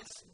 Christ.